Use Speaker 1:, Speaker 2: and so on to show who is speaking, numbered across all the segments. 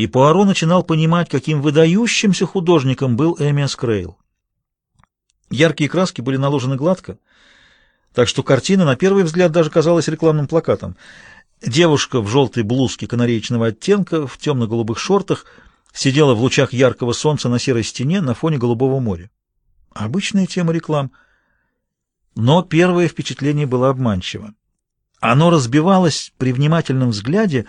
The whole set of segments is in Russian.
Speaker 1: и Пуаро начинал понимать, каким выдающимся художником был Эмиас Крейл. Яркие краски были наложены гладко, так что картина на первый взгляд даже казалась рекламным плакатом. Девушка в желтой блузке канареечного оттенка, в темно-голубых шортах, сидела в лучах яркого солнца на серой стене на фоне голубого моря. Обычная тема реклам. Но первое впечатление было обманчиво. Оно разбивалось при внимательном взгляде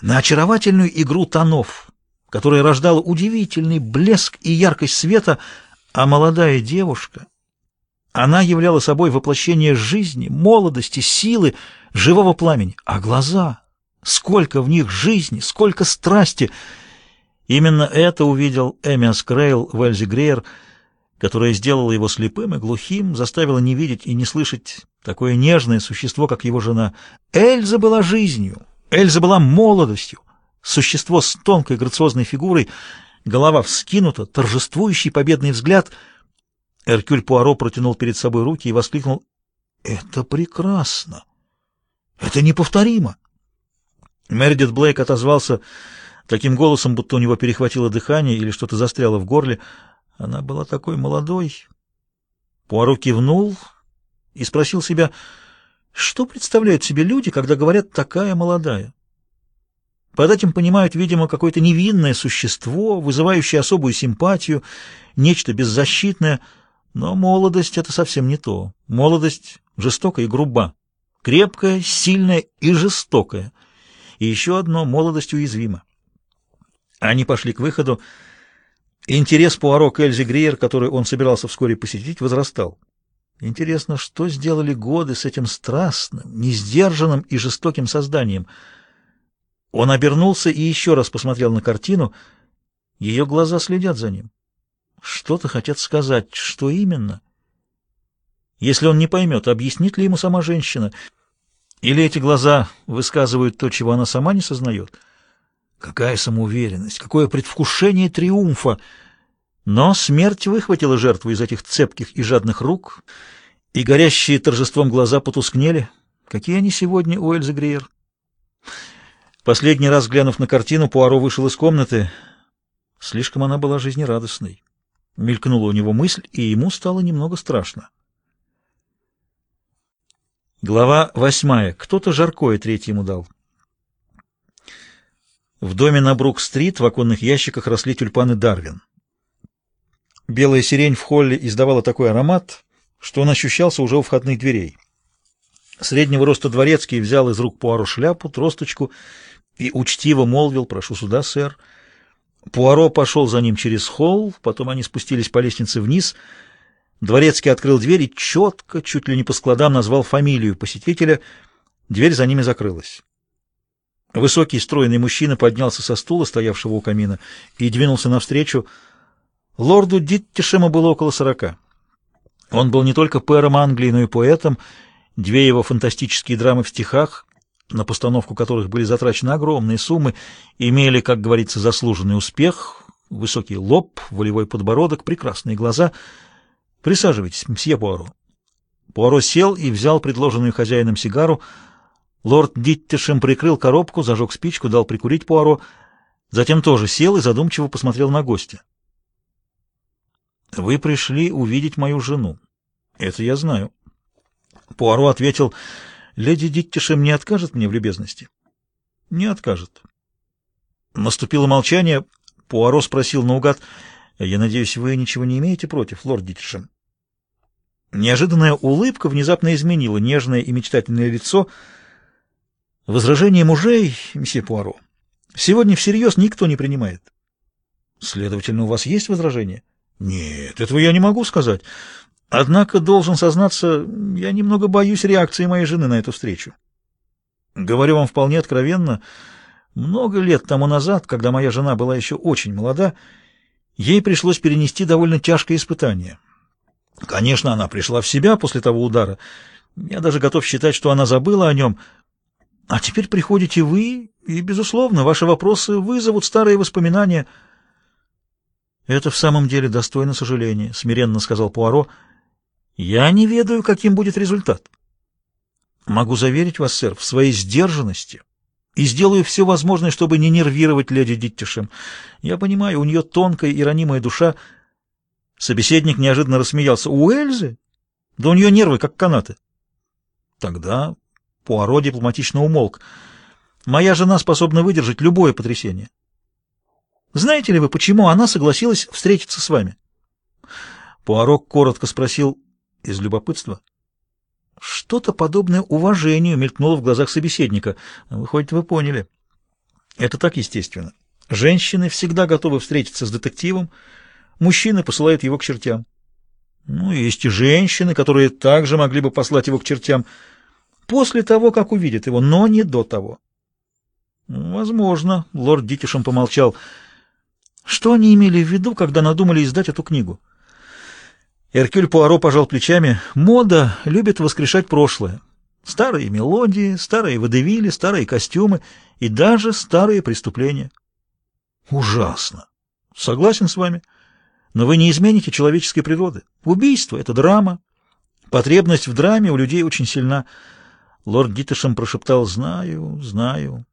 Speaker 1: на очаровательную игру тонов, которая рождала удивительный блеск и яркость света, а молодая девушка, она являла собой воплощение жизни, молодости, силы, живого пламени. А глаза, сколько в них жизни, сколько страсти! Именно это увидел Эмиас Крейл в Эльзе Грейер, которая сделала его слепым и глухим, заставила не видеть и не слышать такое нежное существо, как его жена. Эльза была жизнью, Эльза была молодостью, существо с тонкой грациозной фигурой, голова вскинута, торжествующий победный взгляд. Эркюль Пуаро протянул перед собой руки и воскликнул «Это прекрасно! Это неповторимо!» Мередит Блейк отозвался таким голосом, будто у него перехватило дыхание или что-то застряло в горле. Она была такой молодой. Пуаро кивнул и спросил себя, что представляют себе люди, когда говорят «такая молодая»? Под этим понимают, видимо, какое-то невинное существо, вызывающее особую симпатию, нечто беззащитное. Но молодость — это совсем не то. Молодость жестокая и груба, крепкая, сильная и жестокая. И еще одно — молодость уязвима. Они пошли к выходу. Интерес Пуаро к Эльзе Гриер, который он собирался вскоре посетить, возрастал. Интересно, что сделали годы с этим страстным, несдержанным и жестоким созданием — он обернулся и еще раз посмотрел на картину. Ее глаза следят за ним. Что-то хотят сказать. Что именно? Если он не поймет, объяснит ли ему сама женщина? Или эти глаза высказывают то, чего она сама не сознает? Какая самоуверенность, какое предвкушение триумфа! Но смерть выхватила жертву из этих цепких и жадных рук, и горящие торжеством глаза потускнели. Какие они сегодня у Эльзы Гриер? Последний раз глянув на картину, Пуаро вышел из комнаты. Слишком она была жизнерадостной. Мелькнула у него мысль, и ему стало немного страшно. Глава восьмая. Кто-то жаркое третьему дал. В доме на Брук-стрит в оконных ящиках росли тюльпаны Дарвин. Белая сирень в холле издавала такой аромат, что он ощущался уже у входных дверей. Среднего роста дворецкий взял из рук Пуаро шляпу, тросточку и учтиво молвил «Прошу сюда, сэр». Пуаро пошел за ним через холл, потом они спустились по лестнице вниз. Дворецкий открыл дверь и четко, чуть ли не по складам, назвал фамилию посетителя. Дверь за ними закрылась. Высокий, стройный мужчина поднялся со стула, стоявшего у камина, и двинулся навстречу. Лорду Диттишему было около сорока. Он был не только пэром Англии, но и поэтом. Две его фантастические драмы в стихах на постановку которых были затрачены огромные суммы, имели, как говорится, заслуженный успех, высокий лоб, волевой подбородок, прекрасные глаза. Присаживайтесь, мсье Пуаро. Пуаро сел и взял предложенную хозяином сигару. Лорд Диттишем прикрыл коробку, зажег спичку, дал прикурить Пуаро, затем тоже сел и задумчиво посмотрел на гостя. «Вы пришли увидеть мою жену. Это я знаю». Пуаро ответил... Леди Диттишем не откажет мне в любезности? Не откажет. Наступило молчание. Пуаро спросил наугад, «Я надеюсь, вы ничего не имеете против, лорд Диттишем?» Неожиданная улыбка внезапно изменила нежное и мечтательное лицо. Возражение мужей, месье Пуаро, сегодня всерьез никто не принимает. Следовательно, у вас есть возражение? Нет, этого я не могу сказать. Однако, должен сознаться, я немного боюсь реакции моей жены на эту встречу. Говорю вам вполне откровенно, много лет тому назад, когда моя жена была еще очень молода, ей пришлось перенести довольно тяжкое испытание. Конечно, она пришла в себя после того удара. Я даже готов считать, что она забыла о нем. А теперь приходите вы, и, безусловно, ваши вопросы вызовут старые воспоминания. — Это в самом деле достойно сожаления, — смиренно сказал Пуаро, — я не ведаю, каким будет результат. Могу заверить вас, сэр, в своей сдержанности, и сделаю все возможное, чтобы не нервировать леди Диттишем. Я понимаю, у нее тонкая и ранимая душа. Собеседник неожиданно рассмеялся. У Эльзы? Да у нее нервы, как канаты. Тогда Пуаро дипломатично умолк. Моя жена способна выдержать любое потрясение. Знаете ли вы, почему она согласилась встретиться с вами? Пуаро коротко спросил из любопытства. Что-то подобное уважению мелькнуло в глазах собеседника. Выходит, вы поняли. Это так естественно. Женщины всегда готовы встретиться с детективом, мужчины посылают его к чертям. Ну, есть и женщины, которые также могли бы послать его к чертям после того, как увидят его, но не до того. Возможно, лорд Дитишем помолчал. Что они имели в виду, когда надумали издать эту книгу? Эркюль Пуаро пожал плечами. Мода любит воскрешать прошлое. Старые мелодии, старые водевили, старые костюмы и даже старые преступления. Ужасно. Согласен с вами. Но вы не измените человеческой природы. Убийство — это драма. Потребность в драме у людей очень сильна. Лорд Диттешем прошептал «Знаю, знаю».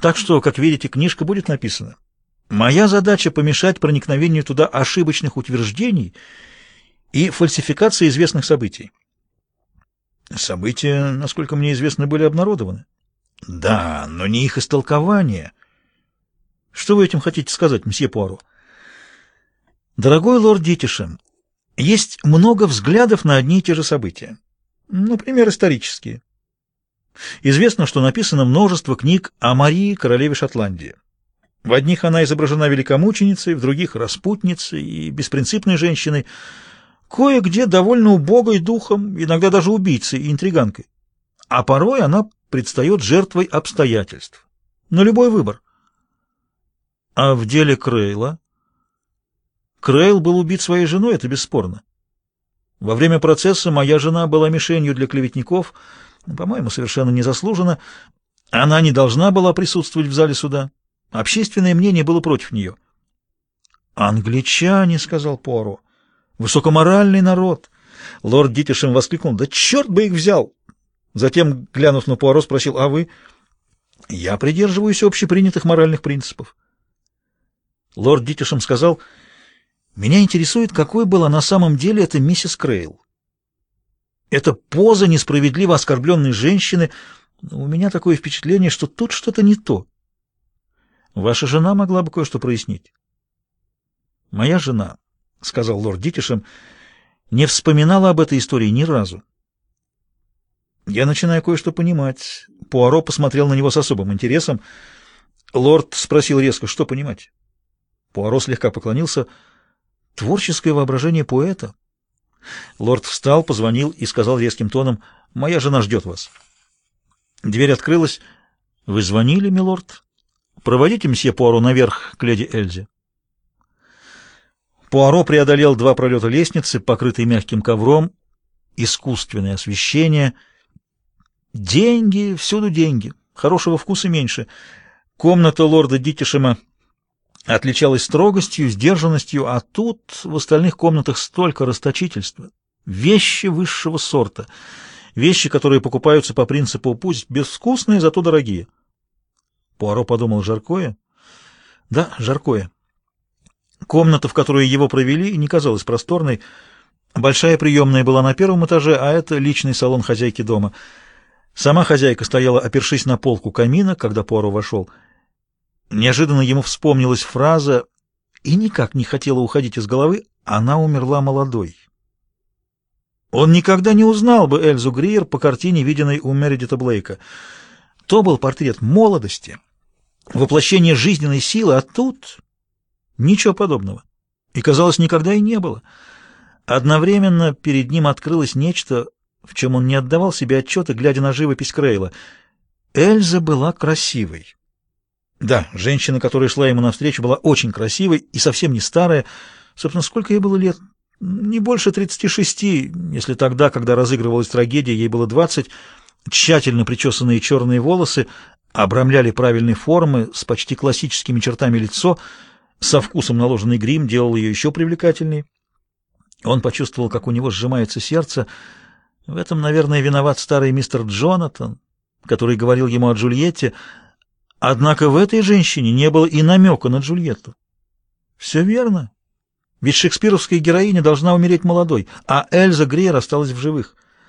Speaker 1: Так что, как видите, книжка будет написана. Моя задача — помешать проникновению туда ошибочных утверждений — и фальсификация известных событий. События, насколько мне известно, были обнародованы. Да, но не их истолкование. Что вы этим хотите сказать, мсье Пуаро? Дорогой лорд Дитишем, есть много взглядов на одни и те же события. Например, исторические. Известно, что написано множество книг о Марии, королеве Шотландии. В одних она изображена великомученицей, в других — распутницей и беспринципной женщиной — кое-где довольно убогой духом, иногда даже убийцей и интриганкой. А порой она предстает жертвой обстоятельств. На любой выбор. А в деле Крейла? Крейл был убит своей женой, это бесспорно. Во время процесса моя жена была мишенью для клеветников, по-моему, совершенно незаслуженно. Она не должна была присутствовать в зале суда. Общественное мнение было против нее. «Англичане», — сказал Пуаро, — Высокоморальный народ. Лорд Дитишем воскликнул. Да черт бы их взял! Затем, глянув на Пуаро, спросил, а вы? Я придерживаюсь общепринятых моральных принципов. Лорд Дитишем сказал, меня интересует, какой была на самом деле эта миссис Крейл. Это поза несправедливо оскорбленной женщины. У меня такое впечатление, что тут что-то не то. Ваша жена могла бы кое-что прояснить. Моя жена — сказал лорд Дитишем, — не вспоминала об этой истории ни разу. Я начинаю кое-что понимать. Пуаро посмотрел на него с особым интересом. Лорд спросил резко, что понимать. Пуаро слегка поклонился. Творческое воображение поэта. Лорд встал, позвонил и сказал резким тоном, «Моя жена ждет вас». Дверь открылась. «Вы звонили, милорд?» «Проводите мсье Пуаро наверх к леди Эльзе». Пуаро преодолел два пролета лестницы, покрытые мягким ковром, искусственное освещение. Деньги, всюду деньги, хорошего вкуса меньше. Комната лорда Дитишема отличалась строгостью, сдержанностью, а тут в остальных комнатах столько расточительства. Вещи высшего сорта, вещи, которые покупаются по принципу «пусть безвкусные, зато дорогие». Пуаро подумал, жаркое? Да, жаркое. Комната, в которую его провели, не казалась просторной. Большая приемная была на первом этаже, а это личный салон хозяйки дома. Сама хозяйка стояла, опершись на полку камина, когда Пуаро вошел. Неожиданно ему вспомнилась фраза и никак не хотела уходить из головы «она умерла молодой». Он никогда не узнал бы Эльзу Гриер по картине, виденной у Мередита Блейка. То был портрет молодости, воплощение жизненной силы, а тут Ничего подобного. И, казалось, никогда и не было. Одновременно перед ним открылось нечто, в чем он не отдавал себе отчета, глядя на живопись Крейла. Эльза была красивой. Да, женщина, которая шла ему навстречу, была очень красивой и совсем не старая. Собственно, сколько ей было лет? Не больше 36, если тогда, когда разыгрывалась трагедия, ей было 20. Тщательно причесанные черные волосы обрамляли правильной формы с почти классическими чертами лицо — со вкусом наложенный грим делал ее еще привлекательней. Он почувствовал, как у него сжимается сердце. В этом, наверное, виноват старый мистер Джонатан. который говорил ему о Джульетте, однако в этой женщине не было и намека на Джульетту. Все верно. Ведь шекспировская героиня должна умереть молодой, а Эльза Грейер осталась в живых.